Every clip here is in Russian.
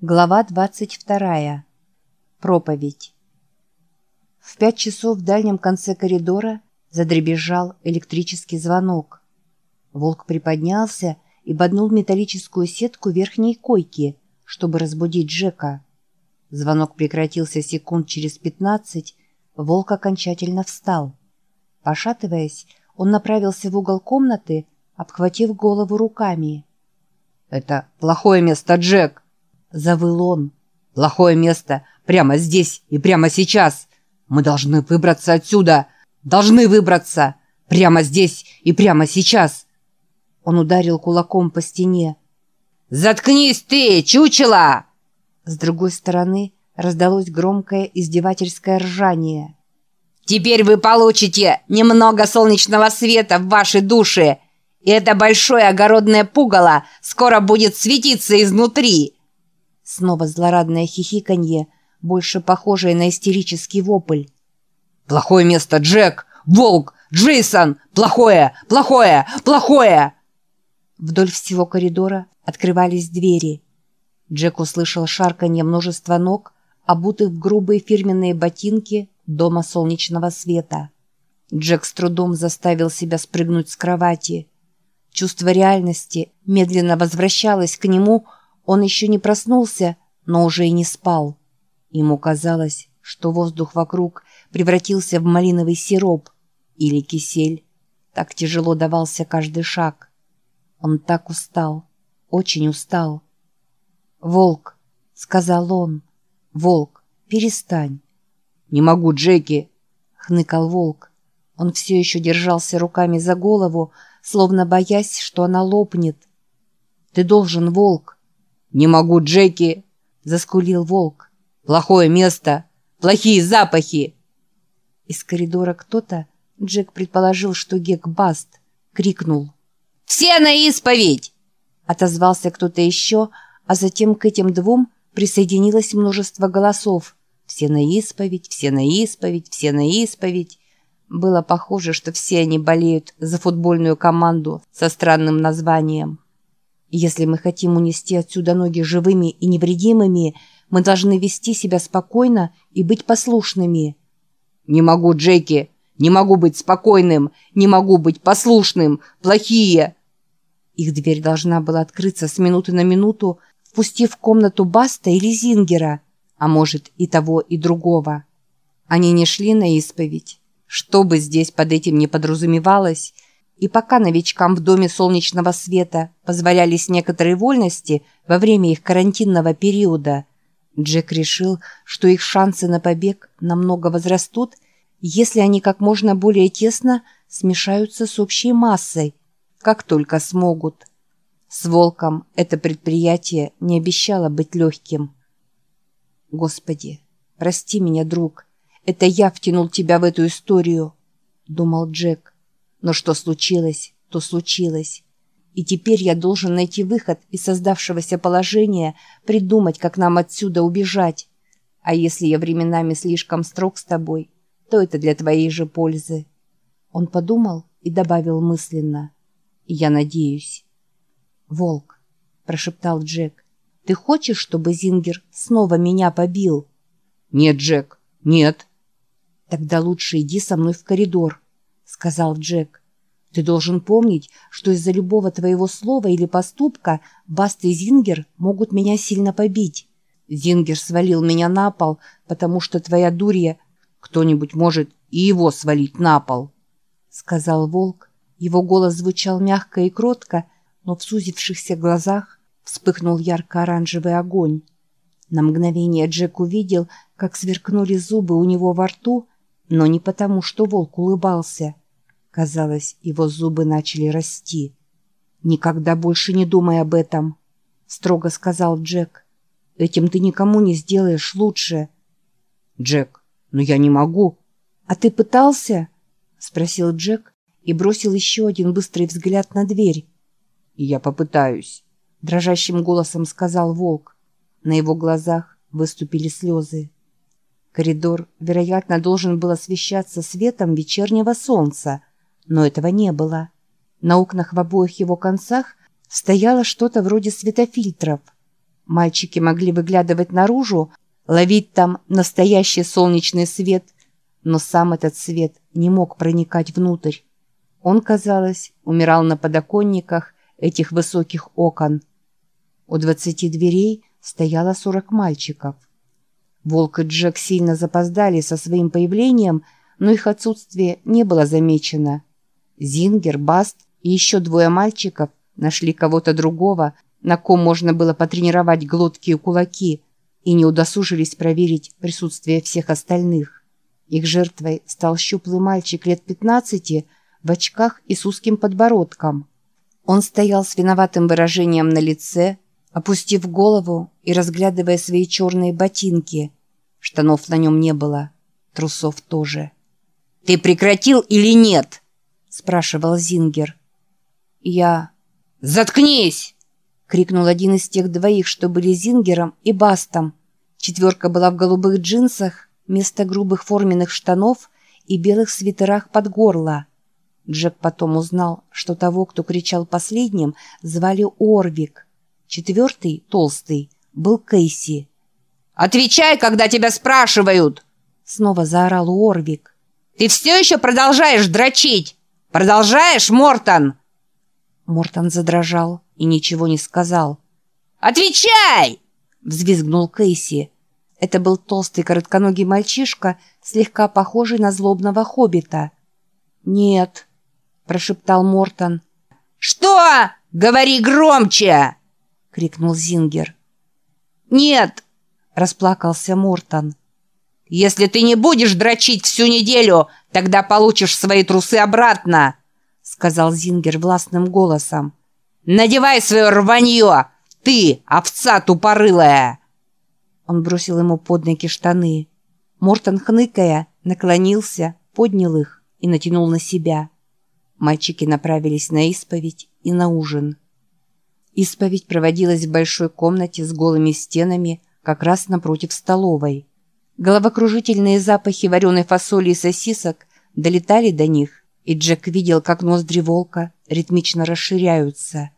Глава 22. Проповедь. В пять часов в дальнем конце коридора задребезжал электрический звонок. Волк приподнялся и боднул металлическую сетку верхней койки, чтобы разбудить Джека. Звонок прекратился секунд через пятнадцать, волк окончательно встал. Пошатываясь, он направился в угол комнаты, обхватив голову руками. «Это плохое место, Джек!» — завыл он. «Плохое место прямо здесь и прямо сейчас. Мы должны выбраться отсюда. Должны выбраться. Прямо здесь и прямо сейчас». Он ударил кулаком по стене. «Заткнись ты, чучело!» С другой стороны раздалось громкое издевательское ржание. «Теперь вы получите немного солнечного света в ваши души, и это большое огородное пугало скоро будет светиться изнутри!» Снова злорадное хихиканье, больше похожее на истерический вопль. «Плохое место, Джек! Волк! Джейсон! Плохое! Плохое! Плохое!» Вдоль всего коридора открывались двери. Джек услышал шарканье множества ног, обутых в грубые фирменные ботинки дома солнечного света. Джек с трудом заставил себя спрыгнуть с кровати. Чувство реальности медленно возвращалось к нему, он еще не проснулся, но уже и не спал. Ему казалось, что воздух вокруг превратился в малиновый сироп или кисель. Так тяжело давался каждый шаг. Он так устал, очень устал. «Волк», — сказал он, — «волк, перестань». «Не могу, Джеки», — хныкал волк. Он все еще держался руками за голову, словно боясь, что она лопнет. «Ты должен, волк», «Не могу, Джеки!» — заскулил волк. «Плохое место! Плохие запахи!» Из коридора кто-то, Джек предположил, что Гек Баст, крикнул. «Все на исповедь!» Отозвался кто-то еще, а затем к этим двум присоединилось множество голосов. «Все на исповедь, все на исповедь, все на исповедь!» Было похоже, что все они болеют за футбольную команду со странным названием. Если мы хотим унести отсюда ноги живыми и невредимыми, мы должны вести себя спокойно и быть послушными. «Не могу, Джеки! Не могу быть спокойным! Не могу быть послушным! Плохие!» Их дверь должна была открыться с минуты на минуту, впустив в комнату Баста или Зингера, а может и того, и другого. Они не шли на исповедь. Что бы здесь под этим не подразумевалось – и пока новичкам в Доме солнечного света позволялись некоторые вольности во время их карантинного периода, Джек решил, что их шансы на побег намного возрастут, если они как можно более тесно смешаются с общей массой, как только смогут. С Волком это предприятие не обещало быть легким. «Господи, прости меня, друг, это я втянул тебя в эту историю», — думал Джек. Но что случилось, то случилось. И теперь я должен найти выход из создавшегося положения, придумать, как нам отсюда убежать. А если я временами слишком строг с тобой, то это для твоей же пользы. Он подумал и добавил мысленно. Я надеюсь. «Волк», — прошептал Джек, — «ты хочешь, чтобы Зингер снова меня побил?» «Нет, Джек, нет». «Тогда лучше иди со мной в коридор», сказал Джек. «Ты должен помнить, что из-за любого твоего слова или поступка Баст и Зингер могут меня сильно побить. Зингер свалил меня на пол, потому что твоя дурья... Кто-нибудь может и его свалить на пол», — сказал Волк. Его голос звучал мягко и кротко, но в сузившихся глазах вспыхнул ярко-оранжевый огонь. На мгновение Джек увидел, как сверкнули зубы у него во рту, но не потому, что волк улыбался. Казалось, его зубы начали расти. «Никогда больше не думай об этом», — строго сказал Джек. «Этим ты никому не сделаешь лучше». «Джек, но я не могу». «А ты пытался?» — спросил Джек и бросил еще один быстрый взгляд на дверь. «Я попытаюсь», — дрожащим голосом сказал волк. На его глазах выступили слезы. Коридор, вероятно, должен был освещаться светом вечернего солнца, но этого не было. На окнах в обоих его концах стояло что-то вроде светофильтров. Мальчики могли выглядывать наружу, ловить там настоящий солнечный свет, но сам этот свет не мог проникать внутрь. Он, казалось, умирал на подоконниках этих высоких окон. У двадцати дверей стояло сорок мальчиков. Волк и Джек сильно запоздали со своим появлением, но их отсутствие не было замечено. Зингер, Баст и еще двое мальчиков нашли кого-то другого, на ком можно было потренировать глотки и кулаки, и не удосужились проверить присутствие всех остальных. Их жертвой стал щуплый мальчик лет пятнадцати в очках и с узким подбородком. Он стоял с виноватым выражением на лице, опустив голову и разглядывая свои черные ботинки. Штанов на нем не было, трусов тоже. «Ты прекратил или нет?» – спрашивал Зингер. «Я...» «Заткнись!» — крикнул один из тех двоих, что были Зингером и Бастом. Четверка была в голубых джинсах, вместо грубых форменных штанов и белых свитерах под горло. Джек потом узнал, что того, кто кричал последним, звали Орвик. Четвертый, толстый, был Кейси. «Отвечай, когда тебя спрашивают!» Снова заорал Орвик. «Ты все еще продолжаешь дрочить? Продолжаешь, Мортон?» Мортон задрожал и ничего не сказал. «Отвечай!» — взвизгнул Кейси. Это был толстый коротконогий мальчишка, слегка похожий на злобного хоббита. «Нет», — прошептал Мортон. «Что? Говори громче!» — крикнул Зингер. «Нет!» — расплакался Мортон. «Если ты не будешь дрочить всю неделю, тогда получишь свои трусы обратно!» сказал Зингер властным голосом. «Надевай свое рванье! Ты, овца тупорылая!» Он бросил ему под ноги штаны. Мортон, хныкая, наклонился, поднял их и натянул на себя. Мальчики направились на исповедь и на ужин. Исповедь проводилась в большой комнате с голыми стенами, как раз напротив столовой. Головокружительные запахи вареной фасоли и сосисок долетали до них, и Джек видел, как ноздри волка ритмично расширяются.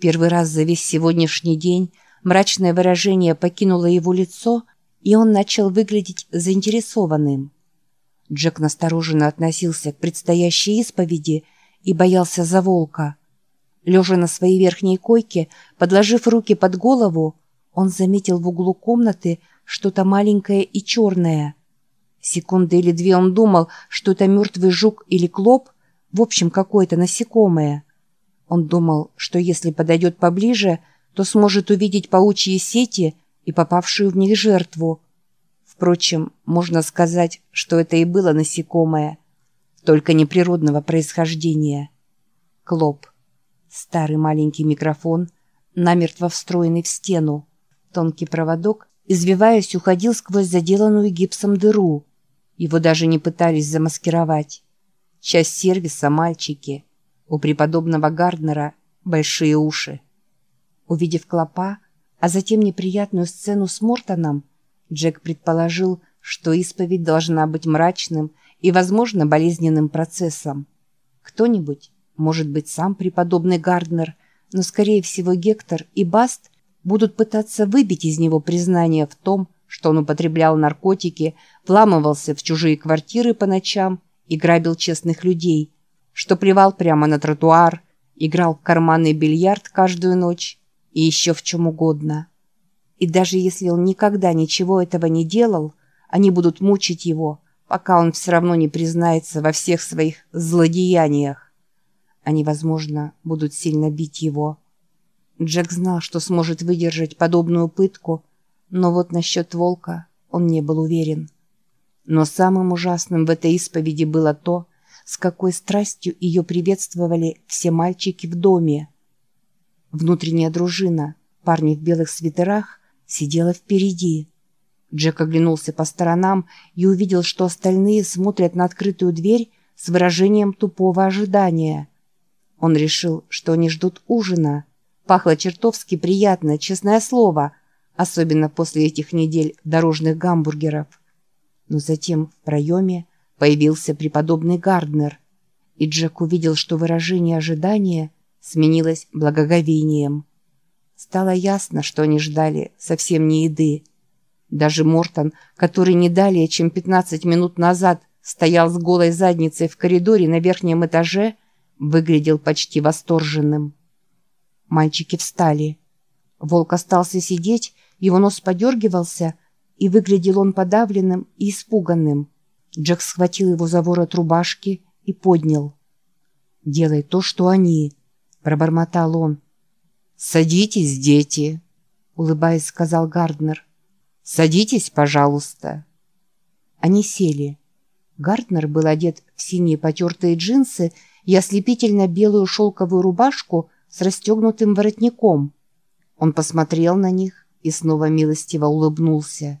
Первый раз за весь сегодняшний день мрачное выражение покинуло его лицо, и он начал выглядеть заинтересованным. Джек настороженно относился к предстоящей исповеди и боялся за волка. Лежа на своей верхней койке, подложив руки под голову, он заметил в углу комнаты что-то маленькое и черное. Секунды или две он думал, что это мертвый жук или клоп, в общем, какое-то насекомое. Он думал, что если подойдет поближе, то сможет увидеть паучьи сети и попавшую в них жертву. Впрочем, можно сказать, что это и было насекомое, только неприродного происхождения. Клоп. Старый маленький микрофон, намертво встроенный в стену. Тонкий проводок, извиваясь, уходил сквозь заделанную гипсом дыру. Его даже не пытались замаскировать. Часть сервиса мальчики. У преподобного Гарднера большие уши. Увидев клопа, а затем неприятную сцену с Мортоном, Джек предположил, что исповедь должна быть мрачным и, возможно, болезненным процессом. Кто-нибудь, может быть, сам преподобный Гарднер, но, скорее всего, Гектор и Баст будут пытаться выбить из него признание в том, что он употреблял наркотики, вламывался в чужие квартиры по ночам и грабил честных людей, что плевал прямо на тротуар, играл в карманный бильярд каждую ночь и еще в чем угодно. И даже если он никогда ничего этого не делал, они будут мучить его, пока он все равно не признается во всех своих злодеяниях. Они, возможно, будут сильно бить его. Джек знал, что сможет выдержать подобную пытку, но вот насчет волка он не был уверен. Но самым ужасным в этой исповеди было то, с какой страстью ее приветствовали все мальчики в доме. Внутренняя дружина, парни в белых свитерах, сидела впереди. Джек оглянулся по сторонам и увидел, что остальные смотрят на открытую дверь с выражением тупого ожидания. Он решил, что они ждут ужина. Пахло чертовски приятно, честное слово, особенно после этих недель дорожных гамбургеров но затем в проеме появился преподобный Гарднер, и Джек увидел, что выражение ожидания сменилось благоговением. Стало ясно, что они ждали совсем не еды. Даже Мортон, который не далее, чем 15 минут назад стоял с голой задницей в коридоре на верхнем этаже, выглядел почти восторженным. Мальчики встали. Волк остался сидеть, его нос подергивался, и выглядел он подавленным и испуганным. Джек схватил его за ворот рубашки и поднял. «Делай то, что они», — пробормотал он. «Садитесь, дети», — улыбаясь, сказал Гарднер. «Садитесь, пожалуйста». Они сели. Гарднер был одет в синие потертые джинсы и ослепительно белую шелковую рубашку с расстегнутым воротником. Он посмотрел на них и снова милостиво улыбнулся.